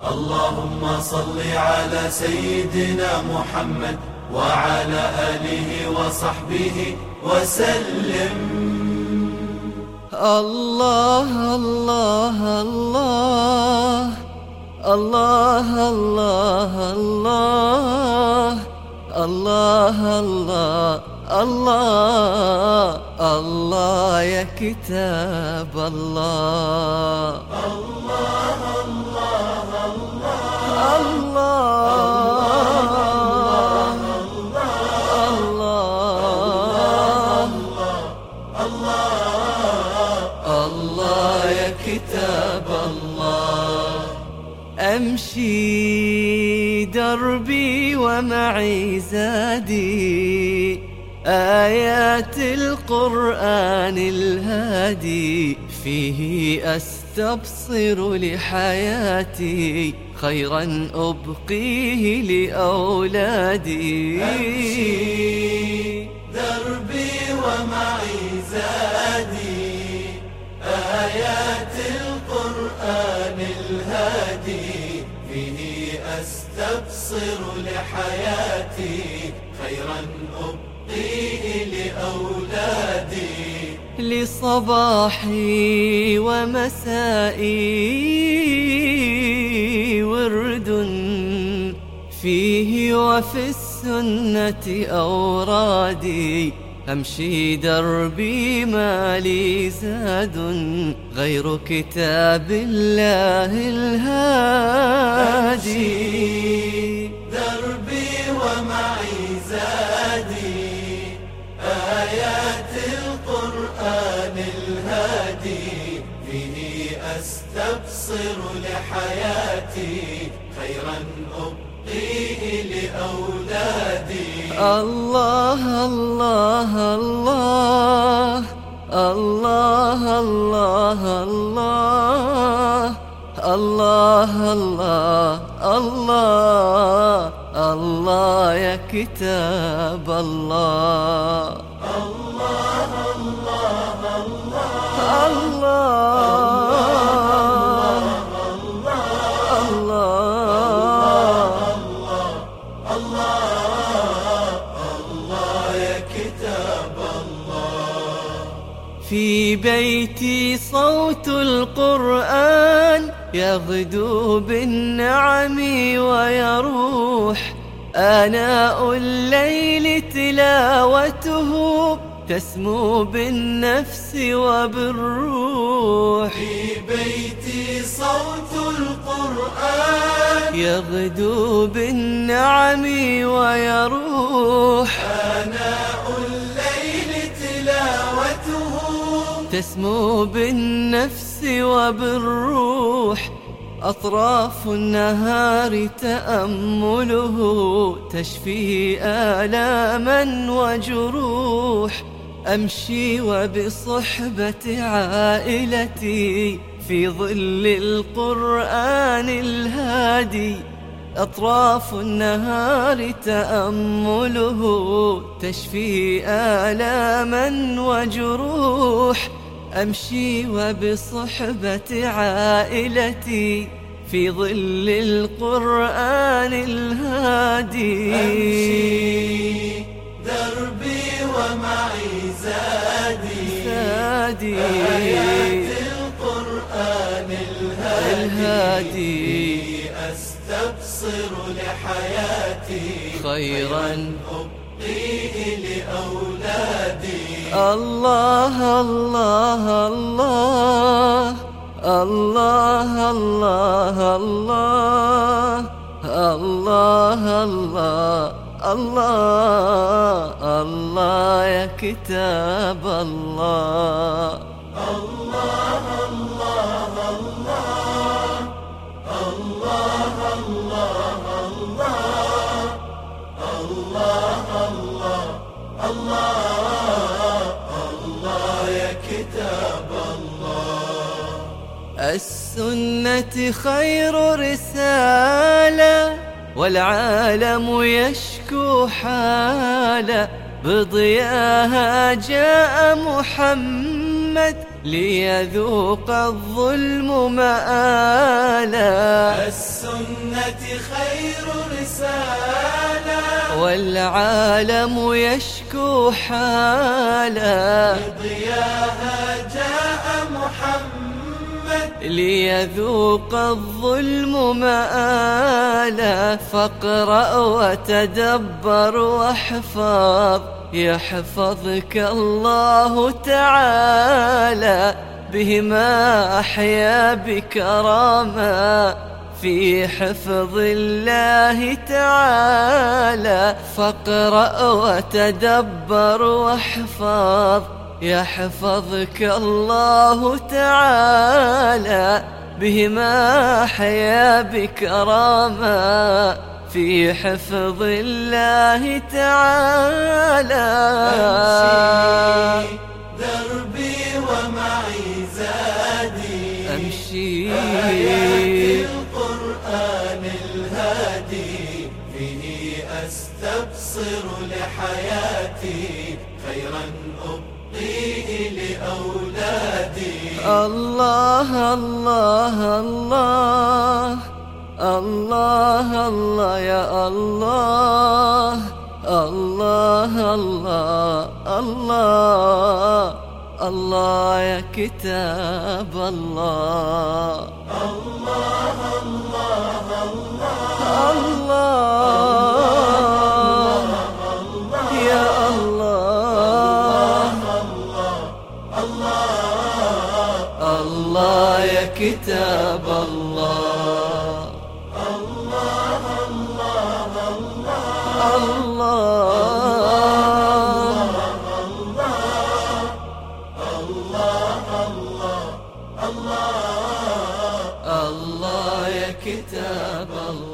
اللهم صل على سيدنا محمد وعلى آله وصحبه وسلم. الله الله الله. الله الله الله. الله الله الله. الله يا كتاب الله. الله كتاب الله أمشي دربي ومعي زادي. آيات القرآن الهادي فيه أستبصر لحياتي خيرا أبقيه لأولادي. أمشي دربي ومعي زادي آيات القرآن الهادي فيه أستبصر لحياتي خيرا أبقيه لأولادي لصباحي ومسائي ورد فيه وفي السنة أورادي أمشي دربي ما لي زاد غير كتاب الله الهادي. أستبصر لحياتي خيرا أبقيه لأولادي الله الله الله الله الله الله الله الله الله الله يا كتاب الله الله الله يا في بيتي صوت القرآن يغدو بالنعم ويروح. آناء الليل تلاوته تسمو بالنفس وبالروح. في بيتي صوت القرآن يغدو بالنعم ويروح. آناء تسمو بالنفس وبالروح. أطراف النهار تأمله تشفي آلاما وجروح. أمشي وبصحبة عائلتي في ظل القرآن الهادي. أطراف النهار تأمله تشفي آلاما وجروح. أمشي وبصحبة عائلتي في ظل القرآن الهادي. أمشي دربي ومعي زادي. آيات القرآن الهادي. الهادي. أستبصر لحياتي. خيرا أبقيه لأولادي. الله الله الله. الله الله الله. الله الله. الله الله. يا كتاب الله. يا السنة خير رسالة والعالم يشكو حاله بضياها جاء محمد ليذوق الظلم مآلا السنة خير رسالة والعالم يشكو حالا ضياها جاء محمد ليذوق الظلم مآلا فاقرأ وتدبر واحفظ. يحفظك الله تعالى بهما أحيا بكراما في حفظ الله تعالى فاقرأ وتدبر واحفظ. يحفظك الله تعالى بهما أحيا بكراما في حفظ الله تعالى. أمشي دربي ومعي زادي. أمشي. آيات القرآن الهادي. فيه أستبصر لحياتي خيرا الله الله الله. الله الله يا الله. الله الله الله. الله يا كتاب الله. الله كتاب الله الله يا كتاب الله